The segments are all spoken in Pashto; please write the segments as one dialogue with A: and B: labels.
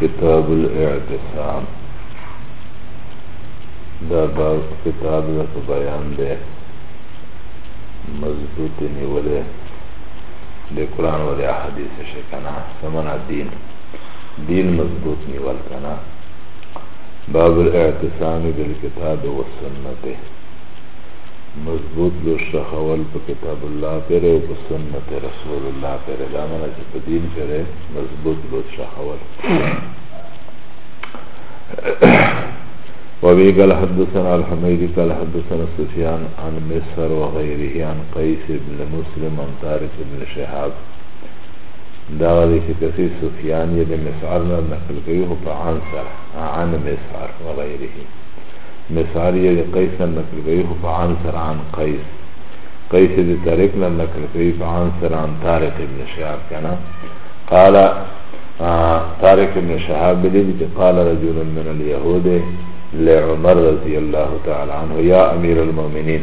A: کتاب الاعتصام دا باب کتاب نه په بیان دی مضبوط نیولې د قران او د احادیث شکنه سمنا دین دین مضبوط نیول کنه باب الاعتصام بالکتاب و سنت مضبوط لوش رخول په کتاب الله پرې او په سنت رسول الله پرې دا معنی چې په دین پرې مضبوط لوش رخول وبه قال حدثنا الحميد قال حدثنا سفيان عن مصر وغيره عن قيس بن مسلم عن طارق بن شهاب دا غدي چې کسی سفیان یې د مسعر نه نقل کوي خو په عن سره عن مسعر وغیره مسعر یې د قیس نه نقل کوي خو په عن سره عن قیس قیس د طارق نه نقل کوي په عن سره عن طارق ابن شهاب کنه قال طارق ابن شهاب بلی چې قال رجل من اليهود لعمر رضی الله تعالی عنه یا امیر المؤمنین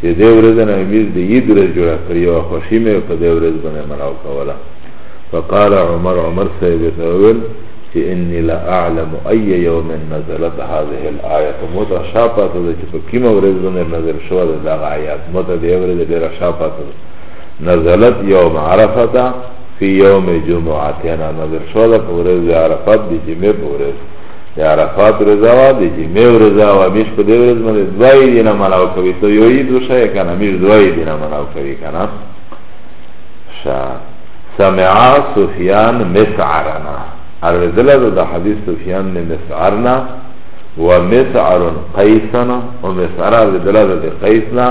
A: چې دې ورځ نه میز دې یی درز جوړ کړی او خوشی مې په دې ورځ باندې ملاو کوله فقال عمر عمر صاحب ویل چې انی لا اعلم ای یوم نزلت هذه الايه موتا شاپات دې چې په کیمه ورځ باندې نظر شو دا آیات موتا دې ورځ دې را شاپات نزلت یوم عرفه فی یوم جمعه تینا نظر شو دا په ورځ عرفات دې جمعه په ورځ د عرفات ورځ وه د جمعې ورځ وه میش په دې ورځ باندې دوه عیدې نه مناو کوي ته یو عید وښیې که نه میش دوه عیدې نه مناو کوي که نه ښه سمعا سفیان مسعرنا اورېدله ده د حدیث سفیان نه مسعر نه و مسعر قیسا او مسعر اورېدله ده د قیس نه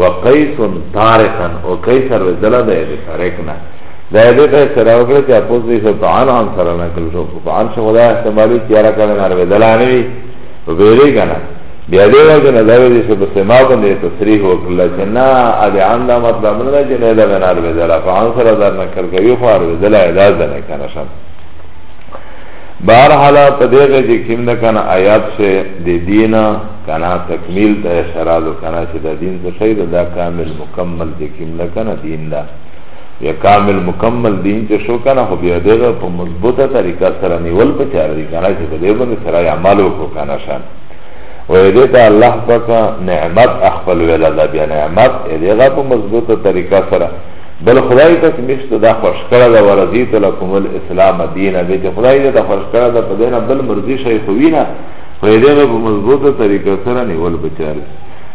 A: و قیس طارقا او قیس اورېدله ده د طارق نه دا دې ته سره وکړه چې اپوز دې شو طعن عن سره نقل شو وفعن شو دا احتمالی تیارا کنه ناروی دلانوی ویلی کنه بیا دی وجه نه داوی دی سب سما بنده تصریح وکرلا چه نا ادی عن دا مطلب نه چه نه دا ناروی دلا فعن سر دار نکل کوی خواروی دلا ادا دنه کنه شم بار حالا پدیغه چه کم دا کنه آیات شه دی دینا کنه تکمیل تا اشارادو کنه چه دا دین سشای دا کامل مکمل چه کم دا کنه دین دا یا کامل مکمل دین چې شو کنه خو بیا دغه په مضبوطه طریقه سره نیول په چار دی کنه چې په دې باندې سره عمل وکړو کنه شان و دې ته الله پاک نعمت اخفل ویل دا بیا نعمت دغه په مضبوطه طریقه سره بل خدای ته مشت دا خوش کړه دا ورزی ته لكم الاسلام دین به چې خدای دې ته خوش کړه دا په دینه بل مرضی شي خو وینا و دې په مضبوطه طریقه سره نیول په چار دی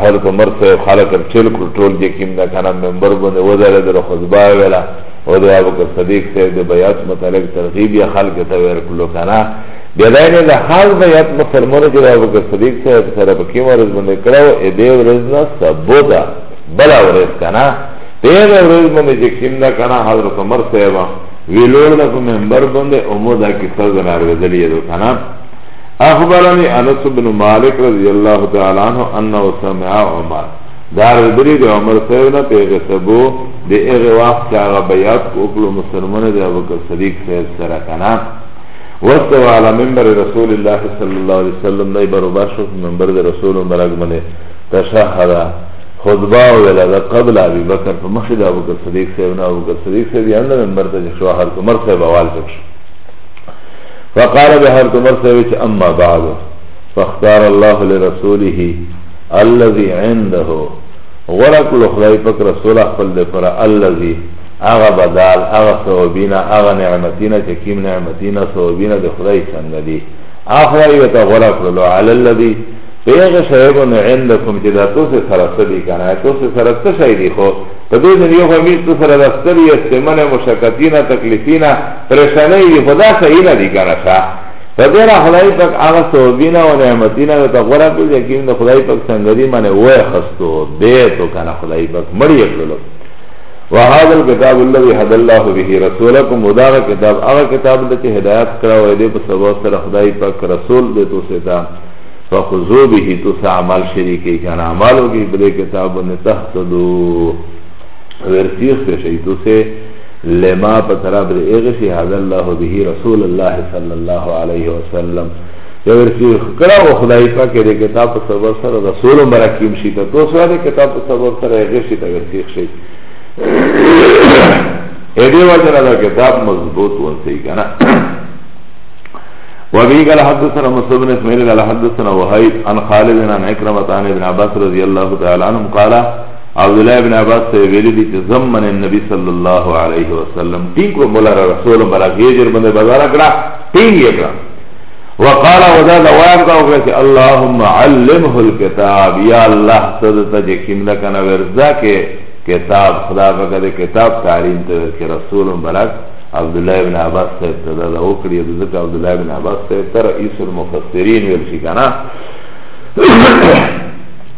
A: حضرت عمر صاحب خلق ټیل کړ ټول چې کیم دا کنه ممبر باندې ودره در خطبه ویلا او د ابو بکر صدیق صاحب د بیعت متعلق ترغیب یا خلق ته ورکلو کنه بیا دا نه د خاص بیعت مسلمانو چې ابو بکر صدیق صاحب سره په کیم ورځ باندې کړو ا دې ورځ نه سبوتا بل ورځ کنه دې ورځ باندې چې کیم دا کنه حضرت عمر صاحب ویلوړ د ممبر باندې اومو دا کیسه زنار ودلې دو کنه اخبرني انس بن مالک رضی الله تعالی عنہ انه سمع عمر دار دری د عمر صاحب نه پیغه سبو د هغه وخت چې هغه بیات کوکلو مسلمان دی ابو بکر صدیق صاحب سره کنا وستو علی منبر رسول الله صلی الله علیه وسلم نه برابر شو منبر د رسول مبارک باندې تشهد خطبه ولا ده قبل ابي بکر فمخد ابو بکر صدیق صاحب نه ابو بکر صدیق صاحب یې نه منبر ته شو هر عمر صاحب اول شو فقال بحرت عمر صاحب چې اما بعد فاختار الله لرسوله الذي عنده غرق لخدای پک رسول خپل د پر الذي اغه بدال اغه ثوابینا اغه نعمتینا چې کیم نعمتینا ثوابینا د خدای څنګه دي اخوا یو ته غرق لو علی الذي پیغه شیب نو عندکم چې دا تاسو سره سړي کنه تاسو سره څه شي دي خو په دې ځای یو غوښتل سره راستري استمنه مشکتینا تکلیفینا رسنه دی خدا صحیح نه دی کنه سا په دې را خدای پاک هغه ثوابینا او نعمتینا د غره کو یقین د خدای پاک څنګه دی معنی وای خستو دې تو کنه خدای پاک مړی کړلو وهذا الكتاب الذي هدى الله به رسولكم ودا کتاب هغه کتاب د چې هدایت کړه وې دې په سبب سره خدای پاک رسول دې تو ستا فخذو به تو عمل شریکې کنه عملو کې بل کتاب نه تحتدو ورسیخ بشه ایتو سه لما په طرف د اغشی هذا الله به رسول الله صلی الله علیه وسلم یا ورسیخ کړه او خدای پاک دې کتاب په سبب سره رسول مبارکیم شي ته تو سره کتاب په سبب سره اغشی ته ورسیخ شي اې دې وجه دا کتاب مضبوط ورسې کنه وابي قال حدثنا مصعب بن اسماعيل قال حدثنا وهيب عن خالد عن عكرمة عن ابن عباس رضي الله تعالى عنهم قال عبدالله ابن عباس سے ویلی دی چه زمن النبی صلی اللہ علیہ وسلم تین کو مولا رسول برا غیجر بندے بازار اکڑا تین یہ کرا وقال ودا دوام کا اکڑا چه اللہم علمه الكتاب یا اللہ تدتا جه کم لکنا ورزا کے کتاب خدا پاک دے کتاب تعلیم تدر که رسول برا عبداللہ ابن عباس سے تدر دا اکڑی دزک عبداللہ ابن عباس سے تر ایس المفسرین ورشی کنا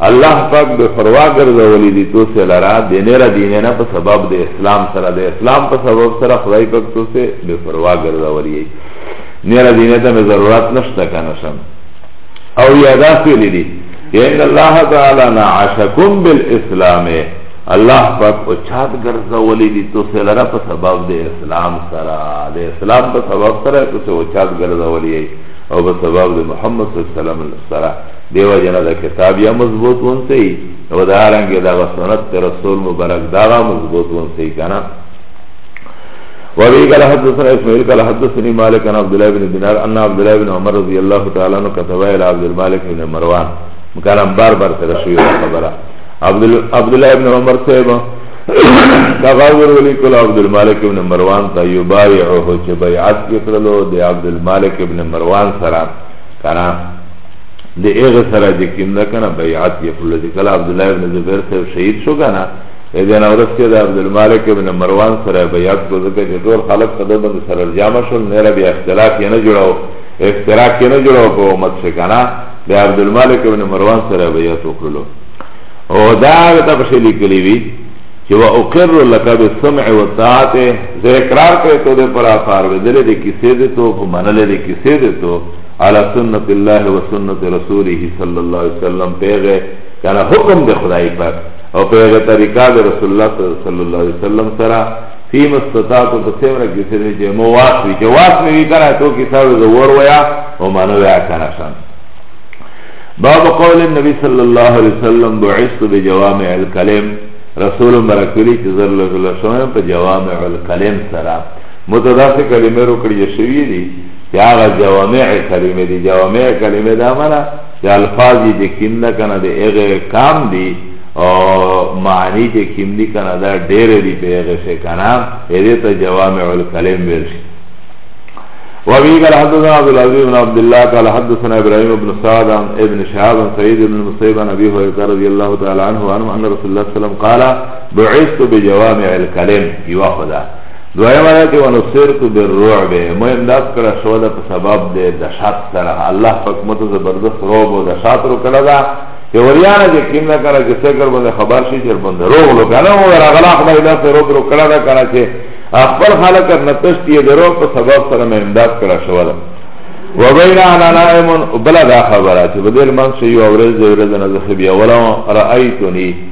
A: الله پاک به فروا ګرځولې دي تو سه لرا دینه را دینه نه په سبب د اسلام سره د اسلام په سبب سره خدای پاک تو سه به فروا ګرځولې نه را دینه ته ضرورت نشته کنه سم او یادا سه لیدي ان الله تعالی نعشکم بالاسلام الله پاک او چات ګرځولې دي تو سه لرا په سبب د اسلام سره د اسلام په سبب سره تو سه او چات ګرځولې او په سبب د محمد صلی الله علیه وسلم سره دیو جنا دا کتاب یا مضبوط ونسی او دا رنگی دا سنت رسول مبارک دا غا مضبوط ونسی کنا وابي قال حدثنا اسماعيل قال حدثني مالك عن عبد الله بن دينار ان عبد الله بن عمر رضي الله تعالى عنه كتب الى عبد المالك بن مروان مكان بار بار ترشوي خبره عبد عبد الله بن عمر صاحب تغاور ولي كل عبد المالك بن مروان تا يبايعه چه بيعت يكرلو دي عبد المالك بن مروان سرا كان دی ایغه سره چې کیم ده کنه بیعت یې کړل چې کله عبد الله ابن زبیر صاحب شهید شو کنه دین اورس کې د عبد الملک ابن مروان سره بیعت کو ځکه چې ټول خلک په دغه باندې سره جامع شول نه را بیا اختلاف یې نه جوړاو اختلاف یې نه جوړاو په امت څخه کنه د عبد الملک ابن مروان سره بیعت وکړل او دا ته په شلی کلی وی چې وا اقر لك بالسمع والطاعه زه اقرار کوي ته پر افار ودلې دې کیسې دې ته په منلې دې کیسې دې ته علی سنت الله و سنت رسوله صلی الله علیه وسلم پیغه کنه حکم ده خدای پاک او پیغه طریقه ده رسول الله صلی الله علیه وسلم سره فی مستطاعت په سیمره کې سره چې مو واس وی چې واس مې وی کنه تو کې ساوي زور ویا او مانو ویا کنه شان باب قول النبي صلی الله علیه وسلم بعثت بجوامع الكلم رسول برکلی چې زر له الله شوم په جوامع الكلم سره متداسه کلمه رو کړی شوی دی چه آغا جوامع کلمه دی جوامع کلمه دا منا چه الفاظی چه کم دا کنا دی اغی کام دی او معنی چه کم دی کنا دا دیر دی پی اغی شی کنا ایده تا جوامع الکلم ورشی وابي قال حدثنا عبد العزيز بن عبد الله قال حدثنا ابراهيم بن سعد عن ابن شهاب عن سعيد بن المسيب عن ابي هريره رضي الله تعالى عنه وعنه ان رسول الله صلى الله عليه وسلم قال بعثت بجوامع الكلم يوافدا دویم آیت و نصرت بالرعب مو امداد کړه شو ده په سبب د دشات سره الله پاک مت زبردست رعب او دشات رو کړه دا چې وریانه چې کیم نه کړه چې څنګه باندې خبر شي چې باندې روغ لو کنه او راغلا خدای دا سره رو کړه دا کړه چې خپل خلک نه تشتی درو په سبب سره مې امداد کړه شو ده وبین انا نائم بلا دا خبره چې بدل من شي او ورځ ورځ نه زخبیا ولا رايتني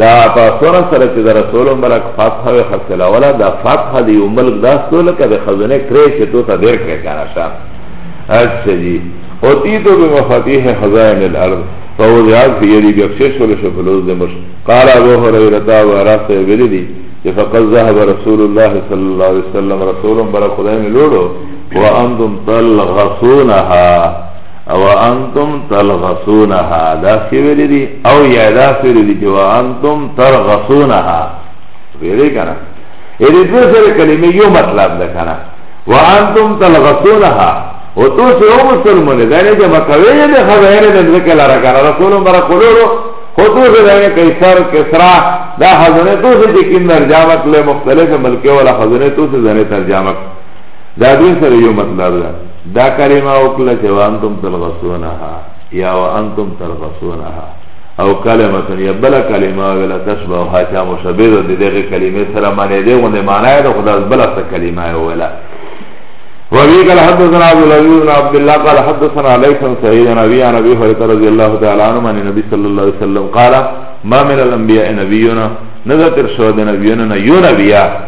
A: دا په سره سره چې د رسول مبارک فتح او حاصل ولا دا فتح دی یو ملک دا سول کې د خزانه کرے چې تو ته ډیر کرے کارا شه اچھا جی او تی تو به مفاتیح خزائن الارض فوزعات فی یدی بخشش ول شفلوز د مش قال ابو هريره دا ورثه ویلی دی چې فقط ذهب رسول الله صلی الله علیه وسلم رسول مبارک خدای نه لوړو وانتم تلغصونها او انتم تلغسونها دا سی ویلی دی او یا دا سی ویلی دی چه و انتم تلغسونها ویلی کنا ایلی دو سر کلمه یو مطلب ده کنا و انتم تلغسونها و تو سه او مسلمونه دانه جمع کوئی ده خبهره ده ذکر لارا کنا رسولم برا قلولو خو تو سه دانه قیصر کسرا دا خزونه تو سه جکیم در جامع کلی مختلف ملکه والا خزونه تو سه دانه ترجامع کلی دا دوی سره یو مطلب ده دا کلمه وکړه چې وانتم تلغسونها یا وانتم تلغسونها او کلمه یا بل کلمه ولا تشبه ها چا مشابه ده دغه کلمه سره معنی ده غو نه معنی ده خدا بل څه کلمه ولا وابي قال حدثنا عبد العزيز بن عبد الله قال حدثنا ليس سعيد بن ابي عن ابي هريره رضي الله تعالى عنه عن النبي صلى الله عليه وسلم قال ما من الانبياء نبينا نذكر شهد نبينا ينبيا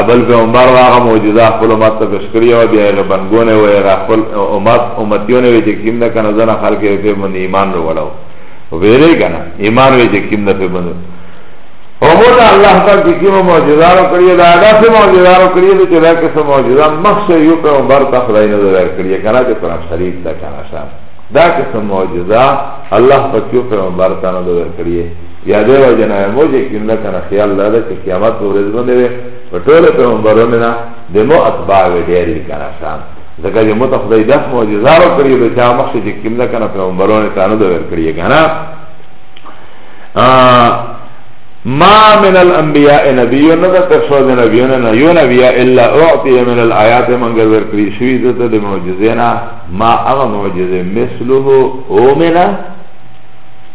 A: ابل پیغمبر و هغه معجزه خپل امت ته پیش کړی او بیا هغه بنګونه و هغه خپل امت امتیونه وی چې کیم نه کنه ځنه خلک یې په باندې ایمان وروړو ویری کنه ایمان وی چې کیم نه په باندې او موږ الله تعالی چې کیم معجزه کړی دا داسې معجزه کړی چې دا کیسه معجزه مخشه یو پیغمبر ته خدای نه درکړي کنه چې قرآن شریف ته کنه شان دا قسم معجزہ اللہ پکیو پیغمبر تانو دور کریے یا دی و جنا مو چې کیم نه کنه خیال دا ده چې قیامت په ورځ باندې وي په ټول پیغمبرونو نه د مو اتباع وي ډېر کنه شان ځکه چې مو ته خدای داس معجزه را کړی به چې مخ چې کیم نه کنه پیغمبرونو ته نه ور کړی کنه ما من الانبیاء نبیو نه ده تر شو د نبیونه نه یو نبی الا اعطی من الایات منګر ور کړی شوی دته د معجزې نه ما هغه معجزه مثله اومنه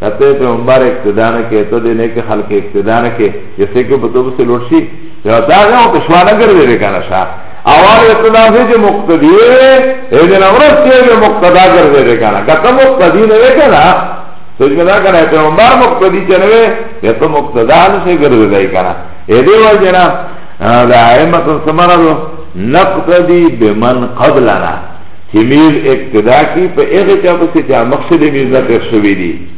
A: کته پیغمبر اقتدا نه کې ته دې نه کې خلک اقتدا نه کې چې څه کې په تو بس لوټ شي یو دا غو په شوا نه ګرځي دې کنه شا اول اقتدا دې چې مقتدی دې دې نورس کې دې مقتدا ګرځي دې کنه کته مقتدی نه وې کنه سوچ کې دا کنه پیغمبر مقتدی چې نه وې یا ته مقتدا نه شي ګرځي دې کنه اې دې وجنا دا ائمه سمرا نقتدی بمن قبلنا چه میز اقتدا کی پا اغی چا پسی چه مقصد میز نا تیر شوی دی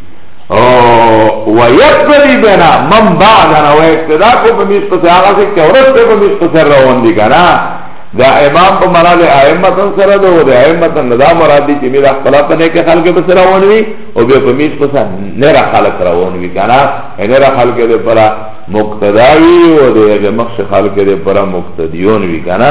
A: و یقتدی بنا من بعدنا و اقتدا کو پا میز پسی آغا سک چه ورست پا میز پسی روان دی کنا دا امام پا مرال ائمتن سر دو و دا ائمتن ندا مراد دی چه میز اخلا پا نیک خلق پسی روان وی و بیا پا میز پسی نیرا خلق روان وی کنا نیرا خلق دی پرا مقتداوی و دا اغی مقصد خلق دی پرا مقتدیون وی کنا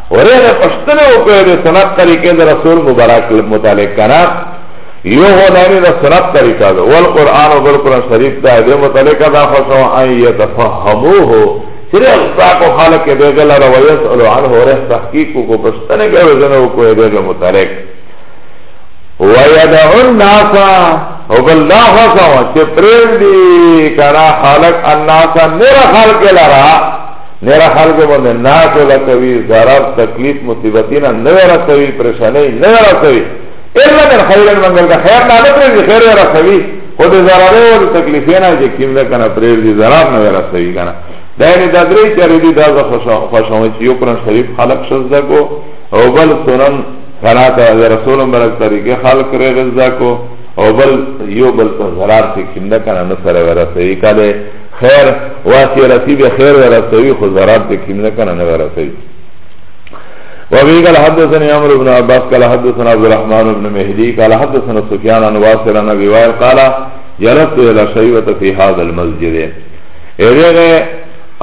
A: هريره پشتنه وکړه د سنت طریقې د رسول مبارک متعلق کنه یو غلانی د سنت طریقه ده ول قران او قران شریف ته د متعلق دا خصو ان يتفهموه چې دا کو خلق دې غل روایت او عنه هريره تحقیق کو پشتنه کوي زنه وکړه د متعلق ويدعو الناس او بل دا خصو چې پرېږدي کنه خلق الناس نه خلق لرا نیرا خلق بند ناکو لکوی ضرب تکلیف مصیبتینا نویرا سوی پریشانی نویرا سوی الا من خیرن منگل کا خیر نانا پریزی خیر ویرا سوی خود ضربه و تکلیفینا جه کم ده کنا پریزی ضرب نویرا سوی کنا دینی دا دری چاری دی دا خوشاوی چیو قرآن شریف خلق شزده کو او بل سنن کنا تا رسول مبرک طریقه خلق ریغزده کو او بل یو بل ته ضرر ته کینده کنه نه سره ورسوي کله خیر واسی رسی به خیر ورسوی خو ضرر ته کیم نه کنه نه ورسوی وابي قال حدثني عمرو بن عباس قال حدثنا عبد الرحمن بن مهدي قال حدثنا سفيان عن واصل عن ابي وائل قال جلست الى شيبه في هذا المسجد اغه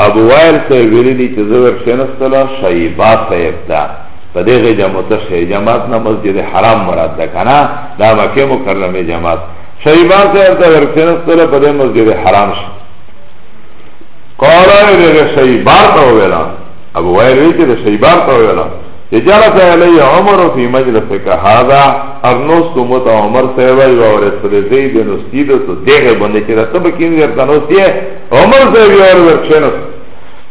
A: ابو وائل سے ویلی دی چې زور شنستلا شیبا صاحب دا په دغه جماعت شه جماعت نه مسجد حرام مراد ده کنه دا مکه مکرمه جماعت شیبا صاحب ته ورکینستل په دې مسجد حرام شي قال له شیبا ته ویلا ابو وائل وی چې شیبا ته ویلا اجازه علی عمر فی مجلسک هذا ارنوس کومت عمر صاحب ای اور سره زید نو سید تو دغه باندې چې راته بکین ورته نو سی عمر صاحب ای اور ورچنه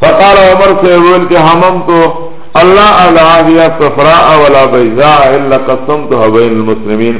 A: فقال عمر صاحب ول چې همم تو الله الا هي صفراء ولا بيضاء الا قسمتها بين المسلمين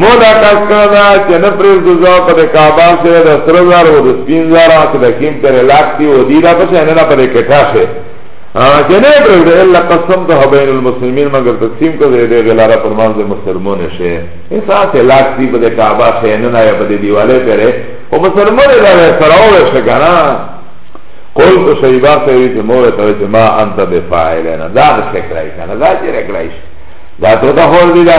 A: مو دا کس کړه دا چې نه پرېز د ځو په د کعبه سره د سره زار او د سپین زار چې د کیم تر لاک دی او دی دا په څه نه په کټه شه چې نه پرېز د الا قسم ته بین المسلمین مگر تقسیم کو دې دې غلاره پر مان د مسلمان شه احساس لاک دی په د کعبه شه نه نه په دې دیواله پرې او مسلمان دا سره و شه کنه قول تو شیبا سے ہوئی کہ موے تو کہ ما انت بفاعلنا دا ذکر ہے کنا دا ذکر ہے دا تو دا ہول دی دا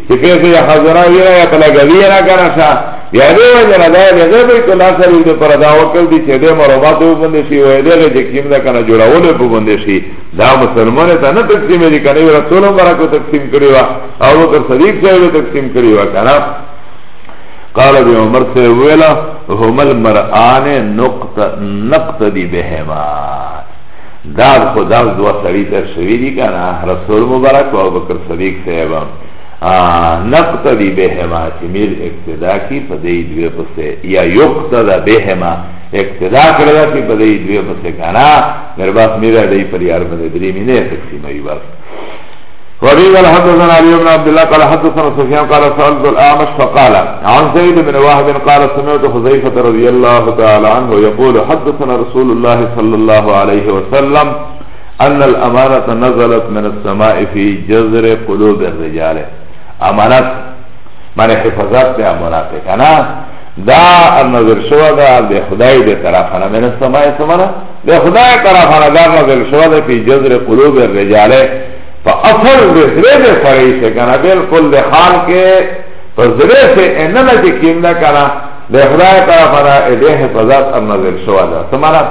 A: چه کسی یا خزران ویرا یا پلا گویه را کنه شا یا دی وجه را دای دی غیبی کلا سری دی پر دا وکل دی چه دی مروبات او بنده شی وی دی غی چه کم دا کنه جوڑا ولی پو بنده شی دا مسلمان تا نه تقسیم دی کنه وی رسول مبارکو تقسیم کری و او بکر صدیق صاحب تقسیم کری و کنه قال ابن عمر سے ویلا هم المرآن نقط نقط دی بهما دا خو دا دوا سړی تر شوی دی کنه رسول مبارک او بکر صدیق صاحب نقتدی بهما چې میر اقتدا کی په دې دوی پسې یا یقتدا بهما اقتدا کړی دا چې په دې دوی پسې کنه مرباس میرا دې پر یار باندې درې مینه تقسیمه وي بس وبي قال حدثنا علي بن عبد الله قال حدثنا سفيان قال سألت الأعمش فقال عن زيد بن وهب قال سمعت حذيفة رضي الله تعالى عنه يقول حدثنا رسول الله صلى الله عليه وسلم أن الأمانة نزلت من السماء في جزر قلوب الرجال امانت معنی حفظت ده امانت کنا دا نظر شو دا ده خدای ده طرفانه من السماء سمانا د خدای طرفه نه دا نازل شوه ده فی جذر قلوب الرجاله په اصل د زړه د فرعي څه کنه بالکل د خان کې په زړه څه اننه چې کیم نه کنه د خدای طرفه نه د حفاظت ام نازل شوه ده سمانا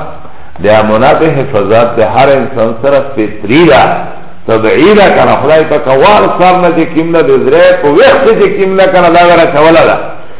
A: د امانت حفاظت د هر انسان سره فطری ده طبعی ده کنه خدای په کوار سر نه چې کیم نه د زړه په وخت چې کیم نه کنه دا غره کوله ده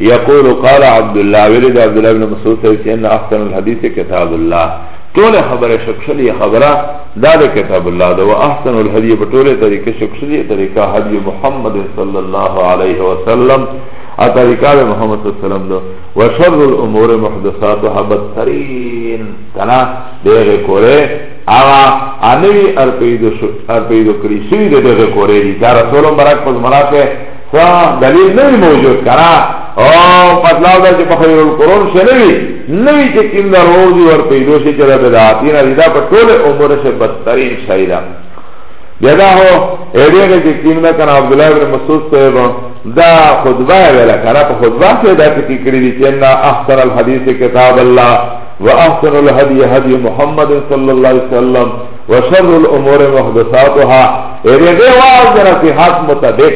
A: يقول قال عبد الله ولد عبد الله بن مسعود سيد ان احسن الحديث كتاب الله طول خبر شکشلی خبره دا ده کتاب الله ده و احسن الحدیث په ټوله طریقه شکشلی طریقه حدی محمد صلی الله علیه وسلم ا طریقه محمد صلی الله علیه وسلم ده و شر الامور محدثاتها بدترین کنا دغه کوره اغا انوی ارپیدو ارپیدو کریشوی دغه کوره دی دا رسول مبارک پس مراته خو دلیل نه وي موجود که نه او مطلب دا چې په خیر القرون څه نه وي نه وي چې کوم د ورور دي ور پیدو شي چې د بدعاتي نه دي دا په ټول عمر څه بدترین شی ده بیا دا هو اړیږي چې کوم نه کنه عبدالله بن مسعود صاحب دا خطبه ویلا کنه په خطبه کې دا ټکی کړی دي چې نه احسن الحدیث کتاب الله واحسن الهدی هدی محمد صلی الله علیه وسلم وشر الامور محدثاتها ایده ده واز ده نصیحات متدق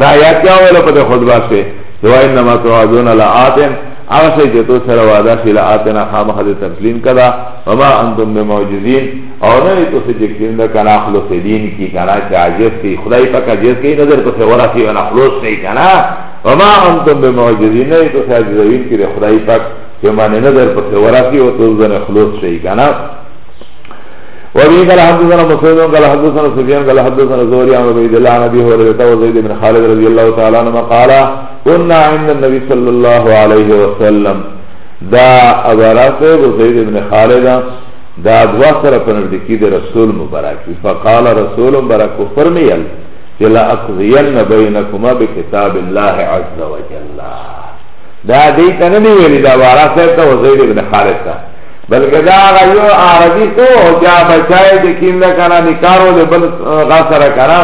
A: دا یا کیا ویلو پا ده خطبه شی دو انما توعدون لآتن اغسی چه تو سر وعده شی لآتن خام خد تسلیم کدا وما انتم بمعجزین او نوی تو سجه کن ده کنا خلص دین کی کنا چه عجز کی خدای پاک عجز کی نظر تو سه ورا سی ونا خلص نی کنا وما انتم بمعجزین نوی تو سه عجزوین کی ده خدای پاک چه معنی نظر تو سه ورا سی و تو زن خلص شی کنا وبه قال حدثنا مسعود قال حدثنا سفيان قال حدثنا زوري عن عبيد الله عن ابي هريره وزيد بن خالد رضي الله تعالى عنهما قال كنا عند النبي صلى الله عليه وسلم دا ابراس وزيد بن خالد دا دوا سره پنځکی د رسول مبارک فقال رسول مبارک فرمایل لا اقضين بينكما بكتاب الله عز وجل دا دې کنه دی ویل دا وارثه ته وزيد بن خالد بلکه دا هغه یو عربي تو چې هغه بچای چې کیم نه کنه نکارو له بل غا سره کنه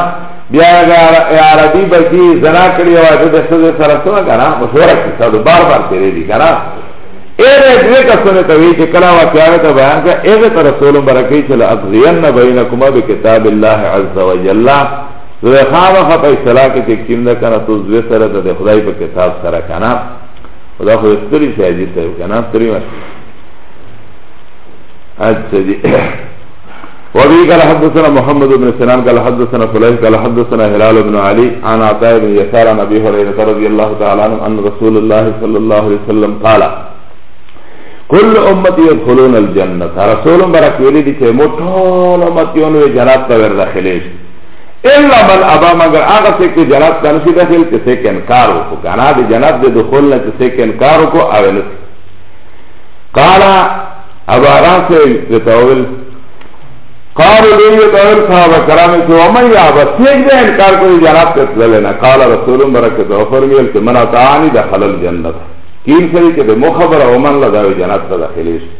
A: بیا هغه عربي بچي زنا کړی او هغه د سوزه سره سره کنه مشوره کوي ساده بار بار تیرې دي کنه ایره دې کسونه ته وی چې کلا واقعا ته بیان کا ایره تر رسول برکې چې لا اذین بینکما بکتاب الله عز وجل زه خامخ په اصطلاح کې چې کیم نه کنه تو زوی سره د خدای په کتاب سره کنه خدا خو ستري شاهدی ته کنه ستري اچھا جی وابي قال حدثنا محمد بن سنان قال حدثنا فليح قال حدثنا هلال بن علي عن عطاء بن يسار عن ابي هريره رضي الله تعالى عنه ان رسول الله صلى الله عليه وسلم قال كل امتي يدخلون الجنه رسول برك ولي دي مو ټول امتيون وي جنت ته ور داخلي الا من ابا مگر هغه څوک چې جنت ته نشي داخل چې څوک انکار وکړي کنه د جنت د دخول نه چې څوک انکار وکړي او قال ابا رافع بتاول قال لي بتاول صحابه کرام چې ومن يا بسيج ده انکار کوي جناب ته تللنا قال رسول برکت او فرمایل چې من اتعاني دخل الجنه کیم سری کې د مخبر او من لا داوی جنت ته داخلي شي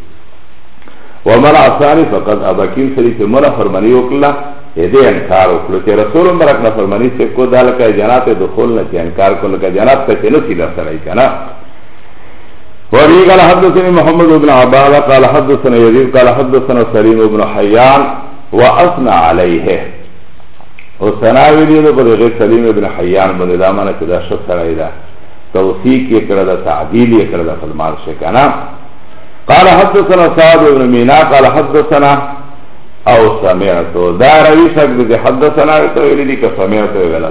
A: ومن عصاني فقد ابا کیم سری کې مر فرمانی وکړه دې انکار وکړو چې رسول مبارک نه فرمانی چې کو دالکه جنات دخول نه چې انکار کول کا جنات ته نه سیدا سره کنا وابي قال حدثني محمد بن عبادة قال حدثنا يزيد قال حدثنا سليم بن حيان وأثنى عليه وثنا ویلی ده پر غیر سلیم ابن حیان بنده دا مانا چه دا شخص سرائی ده توثیق یې کړه دا تعدیل یې کړه دا فلمار شي کنه قال حدثنا سعد بن مینا قال حدثنا او سمعت دا روی شک دې حدثنا ته ویلي دي که سمعت ویلا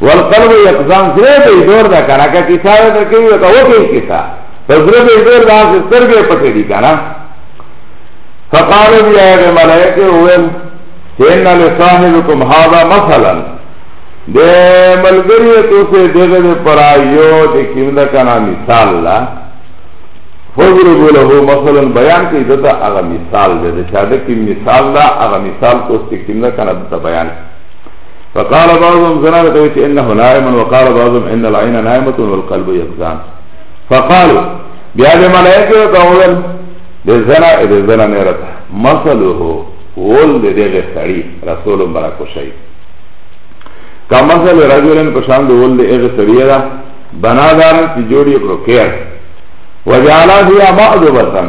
A: والقلب یقزان زره به دور دا کنه که کسا ده در کئی وکا وکی کسا پس زره به دور دا سی سرگه پتی دی کنه فقالو بی آیغ ملائکه اویل چه انا لصاحبکم هادا مثلا ده ملگری تو سے دیگه ده پرائیو ده کم ده کنه مثال لا فضربو له مثلا بیان که دتا اغا مثال ده ده چه ده کم مثال لا اغا مثال تو سے کم ده کنه دتا بیان که فقال بعضهم زنان تويت انه نائم وقال بعضهم ان العين نائمة والقلب يقظان فقالوا بیا د ملائکه ته وویل د زنا د زنا نه رات مثله ول د دې سړی رسول برکو شي کا مثل رجلن پشان د ول د هغه سړی را بنادار چې جوړي پروکیر وجالا بیا مأذبتن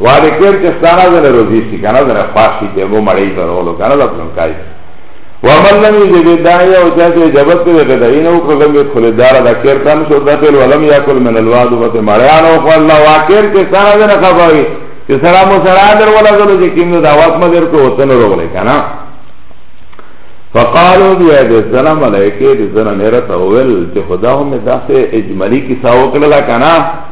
A: ولی کر چه ستانا زن روزی سی کنا زن خواشی چه بو مڑی تا دولو کنا دا پلن کائی ومن لم یجب دائی او چا چه جبت تی دکتا این او کرزم بیت خلی دارا دا کر تن شد دخل ولم یاکل من الوادو بس مڑیان او خوال اللہ واکر چه ستانا زن خفاوی چه سرا مسرا در ولا زلو چه کم دا واس مدر کو وطن رو بلی کنا فقالو بیا د سلام علیکه د سلام هرته اول چې خدا هم داسې اجمالی کیسه وکړه کنا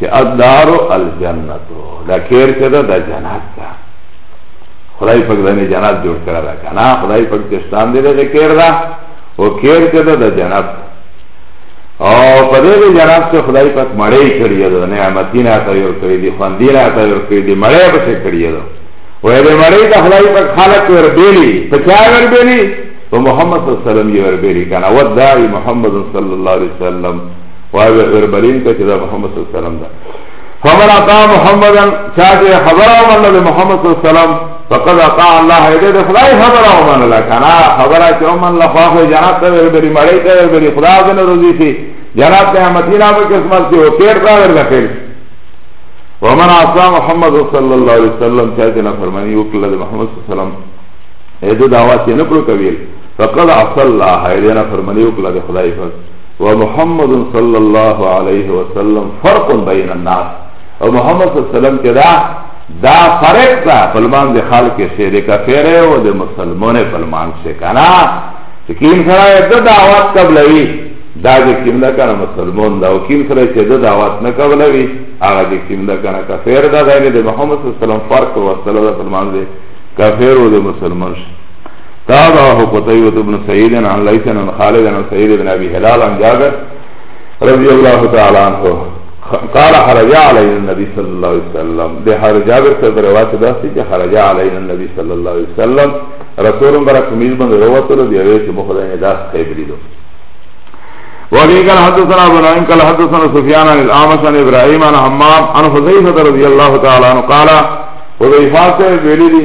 A: چه الدارو الجنتو دا کیر چه دا دا جنت دا خدای پاک دنی جنت جوڑ کرا دا کنا خدای پاک چشتان دی دا کیر دا و کیر چه دا دا جنت او پده دا جنت چه خدای پاک مڑی کری دا نعمتین آتا یور کری دی خواندین آتا یور کری دی مڑی پسی کری دا و ایده مڑی دا خدای پاک خالق ور بیلی پا چا ور بیلی و محمد صلی اللہ علیہ وسلم یور بیلی کنا و داری محمد صلی اللہ علیہ وسلم وای به غربلین که چه دا محمد صلی اللہ علیہ وسلم دا فمن اطاع محمدا چاچه خبر آمان لده محمد صلی اللہ علیہ وسلم فقد اطاع اللہ ایده ده خدای خبر آمان لده کنا خبر آچه آمان لخواخ جنات تا وربری مڑی تا وربری خدا دن روزی سی جنات تا مدینہ پر قسمت سی و تیر تا ورده خیر ومن اطاع محمد صلی اللہ علیہ وسلم چاچه نفرمانی وکل لده محمد صلی اللہ علیہ وسلم ایده دعوات نکلو کبیل فقد اطاع اللہ ایده نفرمانی وکل لده خدای فرمانی ومحمد صلی الله علیه وسلم فرق بین الناس او محمد صلی الله علیه وسلم کدا دا فرق دا پلمان دی خلق شه دی کفر او دی مسلمان پلمان شه کنا چې کین سره د دعوت قبلوي دا د کیم نه کنه مسلمان دا او کیم سره چې د دعوت نه قبلوي هغه د کیم نه کنه کافر دا دی د محمد صلی الله علیه وسلم فرق او صلی الله علیه وسلم کافر او د مسلمان شي تابعه قتيبة بن سعيد عن ليس عن خالد عن سعيد بن أبي هلال عن جابر رضي الله تعالى عنه قال خرج علينا النبي صلى الله عليه وسلم ده حر جابر سے روایت داستی کہ خرج علينا النبي صلى الله عليه وسلم رسول برک میز بند روایت لو دیوے کہ مخدا نے داس خیبری دو وابي قال حدثنا ابو نعيم قال حدثنا سفيان عن الاعمش عن ابراهيم عن حمام عن حذيفه رضي الله تعالى عنه قال حذيفه سے ویلی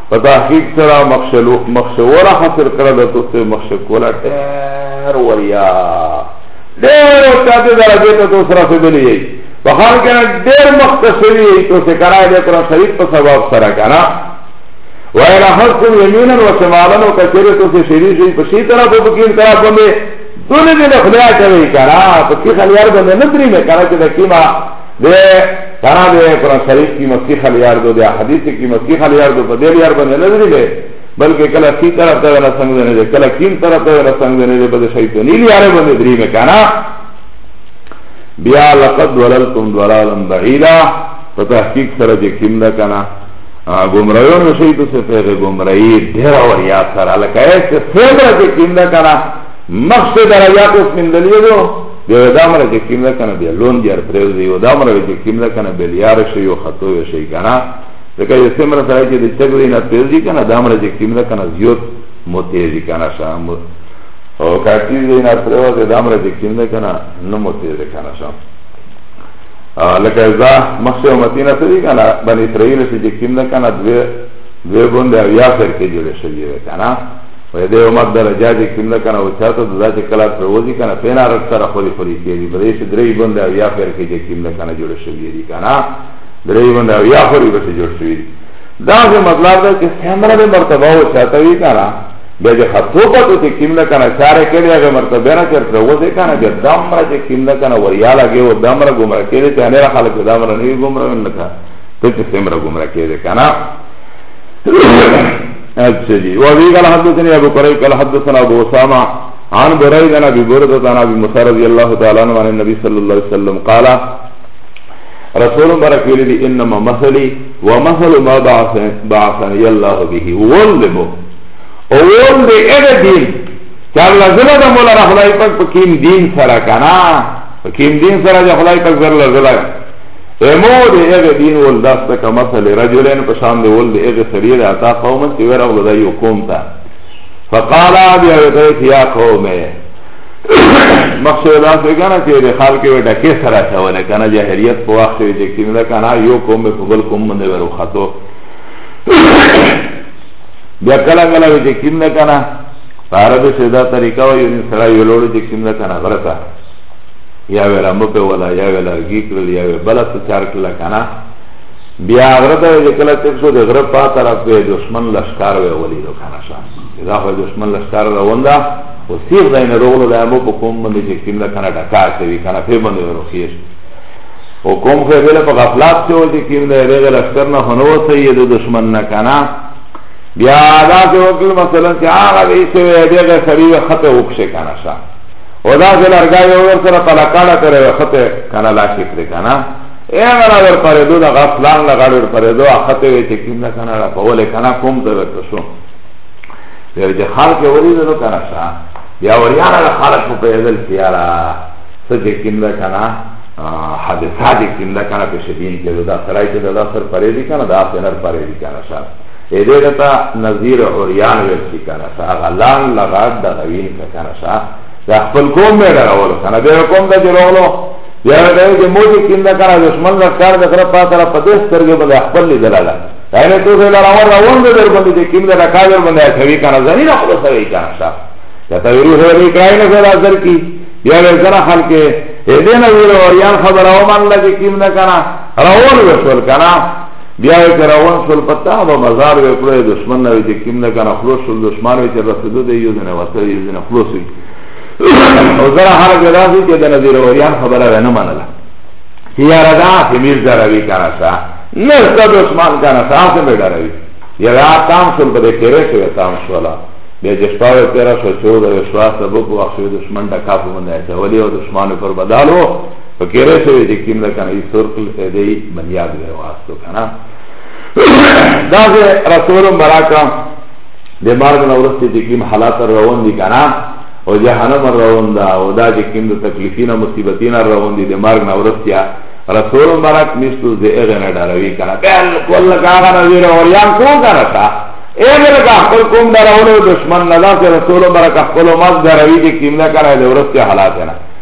A: په تحقیق سره مخشوره حاصل کړه د توسه مخشکوله ډېر وریا ډېر او چاته درجه ته تو سره فدلی یي په خان کې ډېر مختصری یي تو سه کرای د قرآن شریف په سبب سره کنه وای راحتکم یمینا و شمالا او کثیره تو سه شری شي په شي طرف په کین طرف باندې دونه دې خلیا کوي کرا په کې خلیار باندې نظر نه کرا چې د کیما ده ترا ده قرآن شریف کی مسیح لیار دو ده حدیث کی مسیح لیار دو پا دیل یار بنده نظری ده بلکه کلا سی طرف تا ولا سنگ دنه ده کلا کیم طرف تا ولا سنگ دنه ده بده شیطانی لیار بنده دری مکانا بیا لقد وللتم ضلالا بعیدا په تحقیق سره چې کیم ده کنه گمراهیون شي ته څه پیغه گمراهی ډیر اور یاد سره لکه چې څه ده چې کیم ده کنه مخ سے درجات اس من دلیلو بیا وی دامره چه کم ده کنه بیا لون دیار پریوزی و دامره وی چه کم ده کنه بیا لیار شی و خطوی شی کنه دکا یه سمره سره چه ده چک دینا پریوزی کنه دامره چه کم ده کنه زیاد متیزی کنه شا او کاتی دینا پریوزی دامره چه کم ده کنه نمو تیزی کنه شا لکه ازا مخشه امتینا سدی کنه بن اسرائیل شی چه کم ده کنه دوی بنده اویا سر که جوڑه شدیده کنه و دې یو مقدار جاجې کیم ده کنه او چاته د داسې کلات پر وځي کنه پینا رټ سره خوري خوري کې دي په دې چې درې بند او یا فیر کې چې کیم ده کنه جوړ شوی دي کنه درې بند او یا خوري به جوړ شوی دي دا څه مطلب ده چې څومره به مرتبه او چاته وی کنه بیا چې خطو پته چې کیم ده کنه چاره کړي هغه مرتبه نه چرته وځي کنه بیا دمره چې کیم ده کنه وریا لګي او دمره ګمرا کړي چې نه خلک دمره نه ګمرا نه ته چې څومره ګمرا کړي کنه اچھا جی وابی قال حدثني ابو قريب قال حدثنا ابو اسامه عن بريد عن ابي برده عن ابي موسى رضي الله تعالى عنه عن النبي صلى الله عليه وسلم قال رسول مبارک ویلی دی انما مثلی و مثل ما بعثنی الله به ولمو اول دی اغه دین چه اللہ زلا دا مولا را خدای پاک پا کیم دین سرا کنا پا کیم دین سرا جا خدای پاک زر لزلا امو د هغه دین ول داسته که مثل رجلین پشان د ول د هغه سړی د عطا قومن چې ورغلو د یو قوم ته فقالا بیا وته چې یا قومه مقصد دا څه کنه چې د خلک و ډکه سره شول کنه جاهلیت په وخت کې چې کیندا کنه یو قوم په بل قوم باندې ورو خاطو بیا کله کله چې کیندا کنه عربي سیدا طریقه و یو سره یو لوړ چې کیندا کنه غلطه یاوې رمه په ولا یاوې لرګي کړل یاوې بل څه چار کړل کنه بیا غره ته چې کله تک شو د غره په طرف به دشمن لشکار وې ولې نو کنه شا دا خو دشمن لشکار روان ده او سیغ دین رغلو د امو په کوم باندې چې کوم لا کنه ډکا کوي کنه په باندې ورخیش او کوم خو بل په غفلت کې و چې کوم له رغه لشکار نه هنو سید دشمن نه کنه بیا دا چې وکړ مثلا چې هغه یې سوي دغه سړي خطه وکشه کنه شا او دا چې لرګای یو ور سره پلاکاړه کړی وی خطه کنه لاشې کړې که نه هغه را ور پرېدو دغه فلان له غاړې ور پرېدو خطه وی چې کوم ده که نه را پولې که نه کوم ته ورته شو بیا چې خلک یې ولیدلو که نه شه بیا وریاره له خلک وپوهېدل چې یاره څه چې کوم ده که نه حادثه چې کوم ده که نه پېښېدین کېدو دا سړی چې د دا سر پرېږدي که نه دا سنر پرېږدي که نه شه ایده غتا نظیر عریان ویل چی کنه سا اغا لان لغاد دا غوین که کنه سا دا خپل کوم میڑا راولو کنه بیا کوم دا جی راولو بیا دا جی موجی کم دا کنه دشمن لکار دا خراب پاترا پدیس کرگی بدا خپل لی دلالا یعنی تو سیلا راول راول دا در بندی جی کم دا رکا در بندی اکوی کنه زنی را خلو سوی کنه سا یا تا ویرو سوی کرائی نفر آزر کی بیا ویل کنه خلق ایده نظیر عریان خبر او من لگی کم دا کنه راول وشول کنه بیا وی که روان شول په تا به مزار وی کړو یا دشمن نه وی چه کم ده کنه خلوص شول دشمن وی چه رسیدو ده یو زنه وصل یو زنه خلوص وی او زره حال که داسی چه ده نظیر وریان خبره وی نمانده چه یاره ده آسی میر دروی کنه سا نرسا دشمن کنه سا آسی میر دروی یاره آ تام شول بده کره شوی تام شولا بیا جشپاوی پیرا شو چود وی شواست بکو اخشوی دشمن ده کافو منده ایسا ولی و دشمن پر بدالو فکره سوی چه کم ده کنه ای سرکل ایده بنیاد بیر واسطو کنه دا سه رسولم براکا ده مرگ نورستی چه کم حالات روان دی کنه او جهنم روان ده او دا چه کم ده تکلیفین و مصیبتین روان دی ده مرگ نورستی رسول مبارک نشتو زی اغنه داروی کنه بلکل کاغا نویر اوریان کو کنه تا اغنه که اخبر کم دارولو دشمن ندا سه رسول مبارک اخبرو مز داروی که کم ده کنه ده ورستی حالات کنه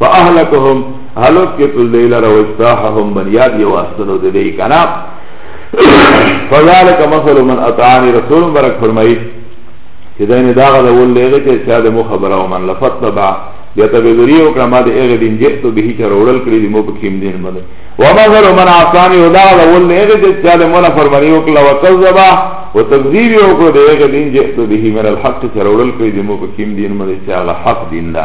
A: فاهلکهم هلوک کې تل دی لره واجتاحهم بنیاد یې واستنو دی دی کنا فذلک مثل من اطاعنی رسول برک فرمایي چې دا نه داغه ول لري چې چا د مو خبره او من لفت تبع بیا ته به ذریو کما د هغه دین جهت به چې وړل کړی دی مو په کیم دین باندې و مثل من اطاعنی ودا ول لري چې چا د مو نه فرمایي او کلا وکذبا وتکذیب یو کو دی هغه دین جهت به من الحق چې وړل کړی دی مو په کیم دین باندې چې هغه حق دین ده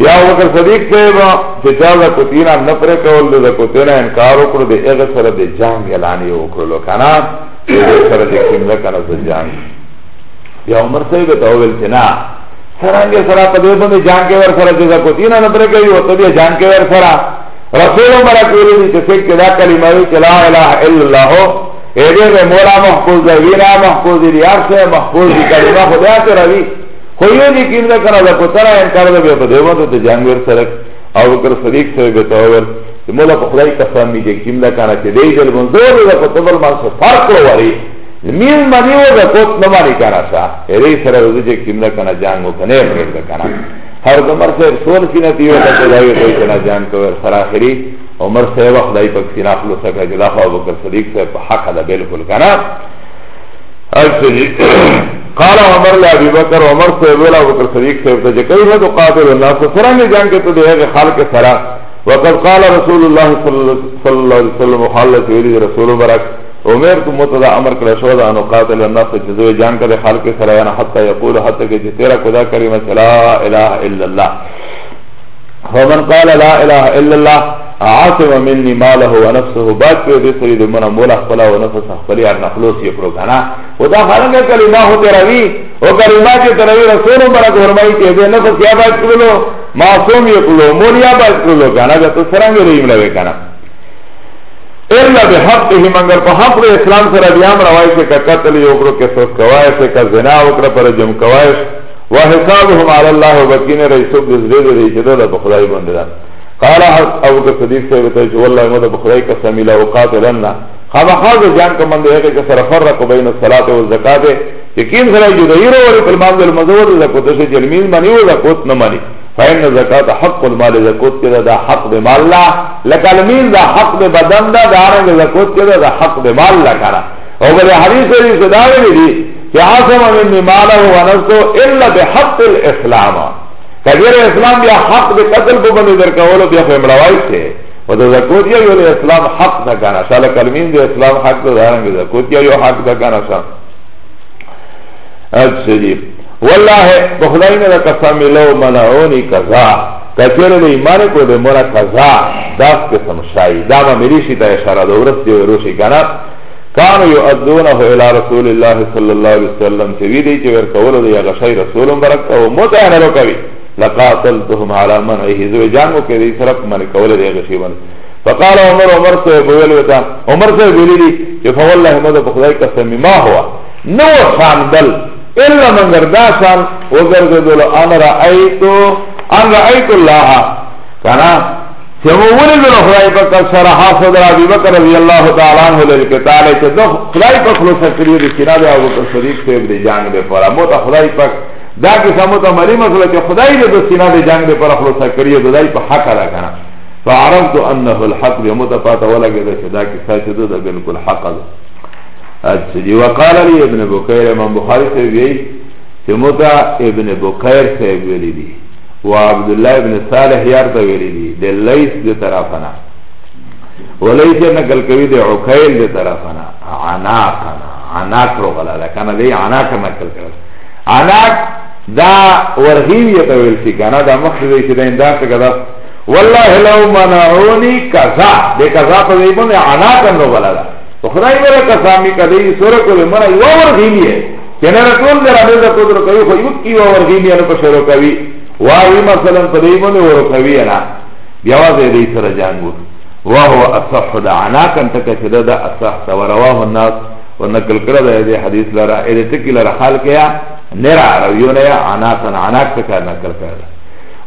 A: بیا وکړ صدیق صاحب چې چا د کوتینا نه پرې کول د کوتینا انکار وکړو د هغه سره د جنگ اعلان یې وکړلو کنه سره د کیمره کنه د جنگ بیا عمر صاحب ته وویل چې نه څنګه سره په دې باندې جنگ کې ور سره د کوتینا نه پرې کوي او ته بیا جنگ کې ور سره رسول مبارک ویلي دي چې څنګه دا کلمه وی چې لا اله الا الله اې دې مولا محفوظ دی وینا محفوظ دی یار څه محفوظ دی کلمه خدای ته راوي خو یو دی کیم ده کنه ده کتره انکار ده بیا بده وانده ده جانگویر سرک او بکر صدیق سوی بیتا ویل ده مولا پا خدای قسم می که کیم ده کنه چه دی دل منظور ده کتبل من سو فرق رو وری میز منی و ده کت نمانی کنه شا ری سر روزی چه کیم ده کنه جانگو کنه مرد ده کنه هر دمر سر سول سینه تیو ده کداوی دوی کنه جان کویر سر آخری عمر صاحب خدای پاک سینا خلو سکا جدا خوا بکر صدیق صاحب حق ده بلکل کنه اچھا جی قال عمر لا ابي بکر عمر سے بولا بکر صدیق سے تو کیف تقاتل الناس سرنگ جان کے تو دے کہ خال کے سرا وقد قال رسول الله صلی اللہ علیہ وسلم خالت یرید رسول برک عمر تو متدا امر کرے شو دا انو قاتل الناس جزو جان کے خال کے سرا یعنی حتی یقول حتی کہ تیرا خدا کریم لا الہ الا اللہ فمن قال لا الہ الا اللہ عاصم مني ماله ونفسه باج په دې سړي د مونږه مولا خپل او نفس خپل یار نخلوص یې کړو کنه او دا خلګه کلمه هو تروي او کلمه چې تروي رسول برک فرمایي چې دې نفس یا باج کړو معصوم یې کړو مولیا باج کړو کنه دا ته سره غوړي مړوي کنه الا بحقه مگر په حق د اسلام سره بیا مروای چې قتل یو کړو کې څوک کوي چې کا زنا وکړه پر جم کوي وحسابهم علی الله وکینه رئیس د زړه لري چې دا په خدای باندې قال ابو بکر صدیق صاحب ته چې والله مده بخدای کا سمیلا وقاتلنا خامخاز جان کا مند ہے کہ سر فرق بین الصلاۃ والزکات کہ کین سره جو غیر اور فرمان دل مزور زکات سے جلمین منی و زکات نہ منی فإن زکات حق المال زکات کے دا حق بے مال لا لکلمین دا حق بے بدن دا دارن زکات کے دا حق بے مال لا کرا او بلے حدیث ری صدا وی دی کہ عاصم من ماله ونفسه الا بحق الاسلام کبیر اسلام بیا حق دی قتل په باندې درکولو بیا خو مړوای شي و د زکوت یو د اسلام حق نه کنه شال کلمین د اسلام حق ده دارنګ زکوت یو حق ده کنه شا اچھا جی والله بخدای نه قسم لو منعونی قضا کچر له ایمان کو د مرا قضا داس قسم شای دا ما مریشی ته اشاره ده ورسته وروشي کنه کانو یؤدونه الی رسول الله صلی الله علیه وسلم چې وی دی چې ورکول دی هغه شی رسول مبارک ته او متعین وکوي لقاتلتهم علی منعه زو جنگ کې دی صرف من کول دی هغه شی باندې فقال عمر عمر سے بویل وتا عمر سے ویلی دی چې فوالله مده په خدای قسم ما هوا نو شان دل الا من گرداشان وګرځدل انا رایتو ان رایت الله کنا چې مو ولید نو خدای په کل سره حافظ ابي بکر رضی الله تعالی عنہ له کتابه چې د خدای په خلوص کړی د سینا د ابو بکر صدیق ته د جنگ به پر مو ته خدای پاک دا که سمو ته مری مسله چې خدای دې د سینا د جنگ به پر خلوص کړی د دای په حق را کنه فعرفت انه الحق به مو ته پاته ولګی چې دا کې سچ ده د بالکل حق ده اچھا جی وقال علی ابن بکیر امام بخاری سے بھی کہ متا ابن بکیر سے بھی دی و عبدالله ابن صالح یار تا ویلی دی دی لیس دی طرفنا و لیس نقل کوي دی عقیل دی طرفنا عناقنا عناق رو غلا ده کنه دی عناق نقل کرد عناق دا ورغیوی تا ویل شی کنه دا مخشی دی شی دا اندار تا کدا والله لو منعونی کذا دی کذا پا دی بند عناقا رو غلا ده و خدای برا کسامی کدی سورکو دی منا یو ورغیوی ہے کنه رسول دې راځي د قدر کوي خو یو کی ور غي نه په شروع کوي واوی مثلا په دې باندې ور کوي نه بیا وځي دې سره جنگ وهو اصح دعنا کن تک چې دا اصح ته رواه الناس ونقل کړه دې حدیث لرا دې ټکی لرا حال کیا نرا رویونه یا انا سن انا تک نقل کړه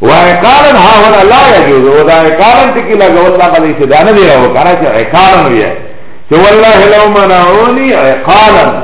A: وعقارا ها هنا لا يجوز ودا عقارا تکی لگا والله قد ایسی دانه دیره وکانا چه عقارا ویه چه والله لو منعونی عقارا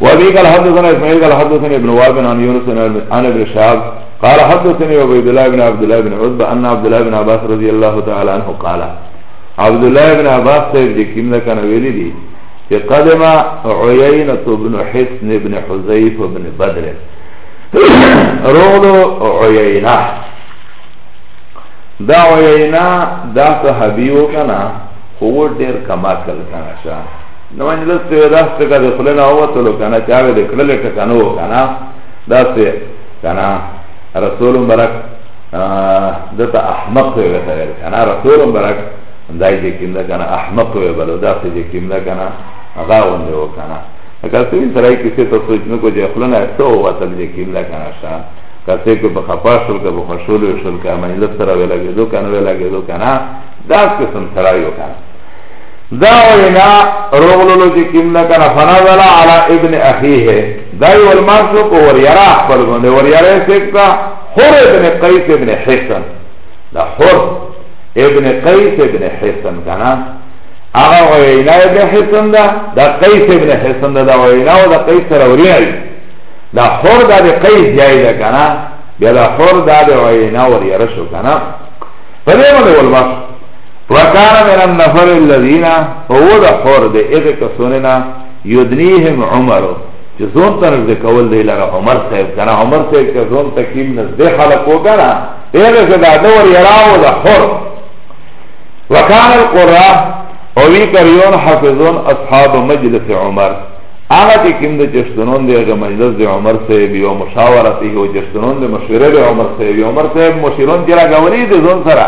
A: وابي قال حدثنا اسماعيل قال حدثني ابن وهب عن يونس عن ابن شهاب قال حدثني عبيد الله بن عبد الله بن عتبة أن عبد الله بن عباس رضي الله تعالى عنه قال عبد الله بن عباس صاحب جكيم لكان ويلي دي في قدم عيينة بن حسن بن حزيف بن بدر روغلو عيينة دا عيينة دا صحابيو كان هو دير كماكل كان شان نو ان لس ته داس ته کا د خلنه هو ته لو کنه چا به د کړل ټکنو کنه داس ته کنه رسول مبارک دته احمق وي وتل کنه رسول مبارک دای دې کیندا کنه احمق وي بل داس دې کیندا کنه هغه ونه و کنه اگر څه سره کې څه ته سوچ نه کوجه خلنه ته هو ته دې کیندا کنه شا کته کو په خپا شول کو خوشول شول کا مې لسره ویلا کې دو کنه ویلا کې دو کنه داس قسم سره یو کنه دا وینا روغلو چې کیم نه کنه فنزل علی ابن اخیه دا یو المار شو کو ور یرا خپل باندې ور یرا سکتا حر ابن قیس ابن حسن دا حر ابن قیس ابن حسن کنه هغه وینا ابن حسن دا دا قیس ابن حسن دا وینا او دا قیس سره وریای دا حر دا د قیس جای دا کنه بیا دا حر دا د وینا ور یرا شو کنه په دې باندې ولمار وکان من النفر الذین او د حور د اغه کسوننا یدنیهم عمر چې زون تر دې کول دی لره عمر صاحب کنه عمر صاحب چې زون تکیم نزدې خلق وګرا اغه زدا دور یراو د حور وکان القرا او وی کریون حافظون اصحاب مجلس عمر هغه چې کوم د چشتنون دی هغه مجلس دی عمر صاحب یو مشاورت یو چشتنون دی مشوره دی عمر صاحب عمر صاحب مشیرون چې راغوري دي زون سره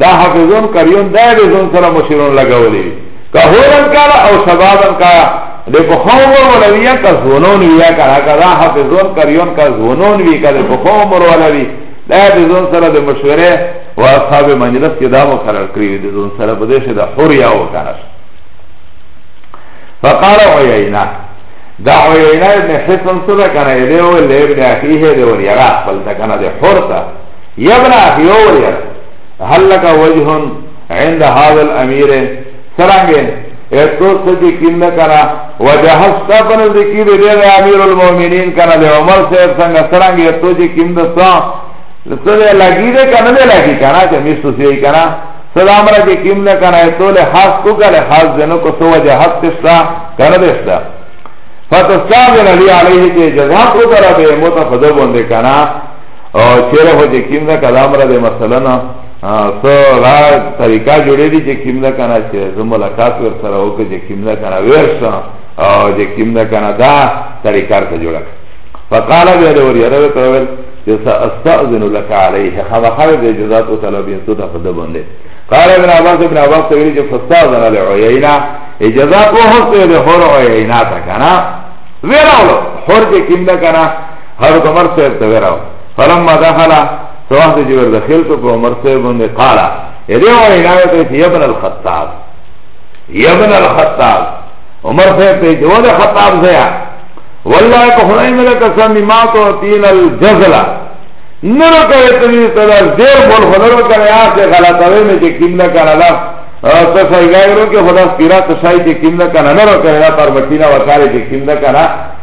A: دا حافظون کریون دا دی زون سره مشیرون لګولې وي که هورن کاله او شبابن کاله د پخو عمر ولویا که زونون ویا که هغه دا حافظون کریون که زونون وی که د پخو عمر ولوی دا دی زون سره د مشوره و اصحاب مجلس کې دا مقرر کړی دی زون سره په دې شه د حوریا و کنه فقال عیینا دا عیینا ابن حسن سره کنه دی ولې ابن اخیه دی وریا خپل تا کنه د حورته یبن اخی اولیه هل لکا وجهن عند هذا الامیر سرانگه ایتو سجی کند کنا وجهستا پن ذکی دی دیر امیر المومنین کنا دی عمر صاحب سنگا سرانگه ایتو جی کند سا سده لگی دی کنا دی لگی کنا چه میستو سی کنا سده امرا جی کند کنا ایتو لی خاص کو کلی خاص دینو کسو وجهستا کنا دیستا فتستاذن علی علیه چه جزاک او کرا بی متفضل بنده کنا او چیرې خو چې کیم ده کلام را دی مثلا نه سو را طریقه جوړې دي چې کیم ده کنه چې زه ملاقات ور سره وکړم چې کیم ده کنه ورسه او چې کیم ده کنه دا طریقه ته جوړه فقال بیا له ور یاره ته ول چې استاذن لك عليه هغه خبره د جزات او طلبین ته ته فد باندې قال ابن عباس ابن عباس ویل چې فاستاذن له عینا اجازه وه ته له هر عینا ته کنه ویراولو هر چې کیم ده کنه حضرت عمر صاحب ته وراو فلما دخل سواحت جور دخل تو په عمر صاحب باندې قال اده او عنایه ته چې ابن الخطاب ابن الخطاب عمر صاحب ته چې ولا خطاب زیا والله په خدای مله قسم ما تو تین الجزلا نرو کرے تنی تدا دیر بول خدرو کرے آسے غلطوے میں چے کم نکانا دا تو سائیگائی رو کہ خدا سپیرا تو سائی چے کم نکانا نرو کرے دا پر مکینا وکارے چے کم نکانا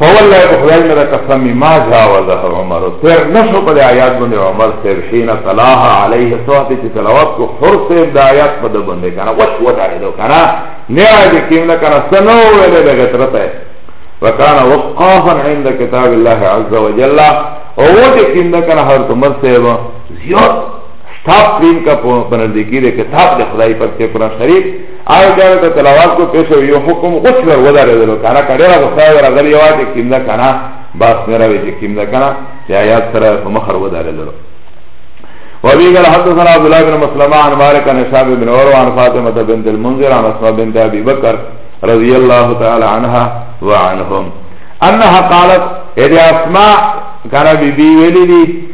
A: فوالله په خدای مې د قسم ما جاوزه عمر تر نشو په دې آیات باندې عمر صاحب حين تلاها عليه سوات چې تلاوت کو حر صاحب د آیات په دې باندې کنه وښ وډارې دو کنه نه راځي کیم نه کنه سنو ویلې د غترت وکان وقافا عند كتاب الله عز وجل او دې کیم نه کنه هر عمر صاحب زیات ستاپ پریم کا په بنردګی د کتاب د خدای په قرآن شریف او جاوه ته تلاوات کو پیسو یو حکم غوچ ور وداره دلو کانا کډه را غوسه ور غلی وا چې کیم دا کانا باس نه راوي چې کیم دا کانا چې آیات سره په مخ ور وداره دلو وابي قال حدثنا عبد الله بن مسلمه عن مالك عن شعب بن عروه عن فاطمه بنت المنذر عن اسماء بنت ابي بكر رضي الله تعالى عنها وعنهم انها قالت اذا اسماء كان بي بي ولدي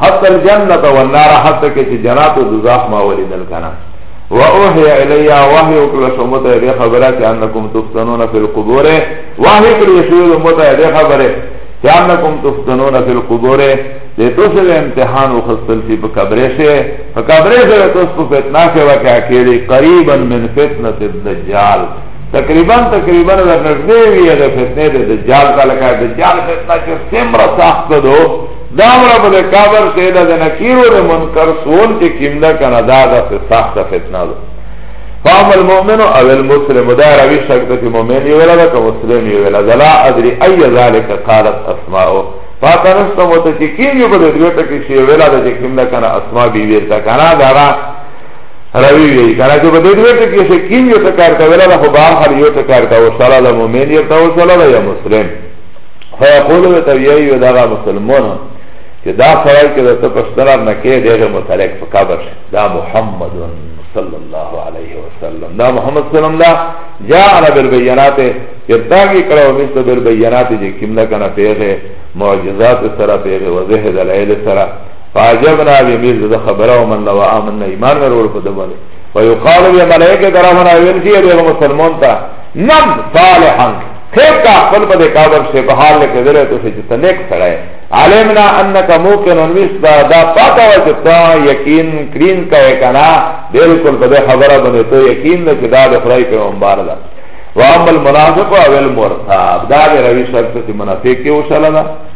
A: حتی الجنت والنار حتی که چه جنات و دوزاخ ما ولی دل کنا و اوحی الی وحی اکل شمت ایده خبره چه انکم تفتنون فی القبور وحی اکل شوید امت ایده خبره چه انکم تفتنون فی القبور ده تو سوی امتحان و خستل سی پا کبریشه پا کبریشه تو سو فتنه که وکا کیلی قریبا من فتنة الدجال تقریبا تقریبا دا نږدې وی د فتنې د دجال ته لکه د دجال فتنه چې سمره سخت دو دا مره په کابر ته د نکیر او منکر سون چې کیمدا کنه دا د سخت فتنه ده فام المؤمن او المسلم دا روي شکت چې مؤمن یو ولا که مسلم یو ولا لا ادري اي ذلك قالت اسماء پاتا نشتا متشکیم یو بده دویتا کشی ویلا دا جکیم دا کنا اسما بیویتا کنا دارا روی وی کنه چې په دې دوه ټکی کې کیم یو ټکار ته ویل له بهر حال یو ټکار ته وصلا له مؤمن یو ته وصلا له یا مسلم فیقول ته یی یو دغه مسلمان چې دا سره کې د ته پښتنه نه کې دغه متعلق په قبر دا محمد صلی الله علیه وسلم دا محمد صلی الله علیه وسلم جاء على بالبينات يرتاقي کړو مثل بالبينات چې کیمله کنه پیغه معجزات سره پیغه وضح دلائل سره فعجبنا بمیر زده خبره ومنه و آمنه ایمان مرور په دبانه ویقال بی ملائکه طرفنا وینسی دی مسلمان تا نم صالحا خیر کا خپل په دې کاذب شي په حال کې درې ته چې تنیک سره علمنا انك موقن وستا دا پاتا و چې تا یقین کرین کوي کنا بالکل په دې خبره باندې ته یقین نه چې دا د خدای په امبار ده وامل منافق او المرتاب دا د روي شرط چې منافق کې وشاله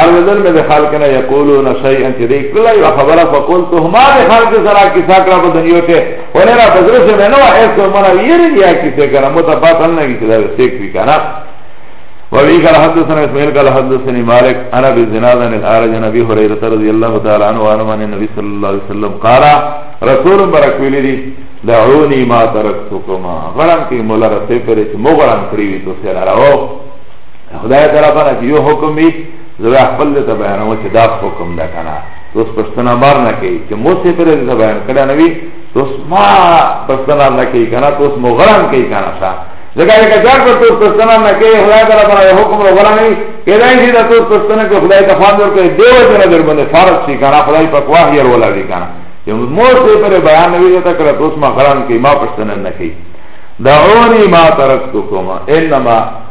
A: اوریدل مې د خلک نه یقولون شیئا چې دې کله یو خبره فقلت ما د خلک سره کیسه کړه په دنیا کې ونه را بزر شه مې نو ایسو منا ویری یا کیسه کړه مو ته پاتل نه کیسه دا سیک وی کنه وابي قال حدثنا اسماعيل قال حدثني مالك انا بزناد عن الارج نبي هريره رضي الله تعالى عنه وعن من النبي صلى الله عليه وسلم قال رسول برك ولدي دعوني ما تركتكما غرام کی مولا رسول پر مغرم کړی تو سره راو خدای تعالی باندې یو حکم وی زوی خپل ته بیانو چې دا حکم ده کنه اوس پښتنه بار نه کوي چې مو سه پر دې بیان کړه نه وی اوس ما پښتنه نه کوي کنه اوس مو غرام کوي کنه شا ځکه چې ځار پر تو پښتنه نه کوي خدای تعالی باندې حکم وغوړا نه کېدای شي دا تو پښتنه کې خدای ته فهم ورکړي دیو جنا در باندې فرض شي کنه خدای په کوه یې ولا وی کنه چې مو سه پر بیان نه وی ته کړه اوس ما غرام کوي ما پښتنه نه کوي دعوني ما تركتكما انما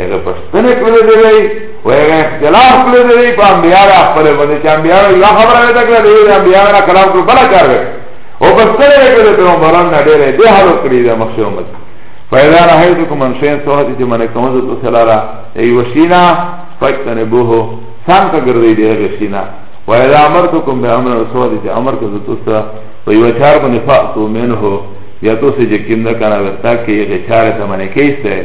A: هغه پښتنه کړې دی و هغه اختلاف کړې دی په انبیاء را خپل باندې چې انبیاء یو خبره نه تکړه دی انبیاء را کلام کړو بل کار وکړ او پښتنه کړې ته عمران نه ډېرې دی حالت کړې ده مخشه امت فإذا رأيتكم من شيء سوحة چې من کوم زه تاسو لاره ای وشینا فاجتنه بوه سان ته ګرځي دی هغه شینا و اذا امرتكم بامر رسول چې امر کو زه تاسو په یو چار باندې فاتو منه یا تاسو چې کیم نه کنه ورته کې هغه چار ته منې کیسه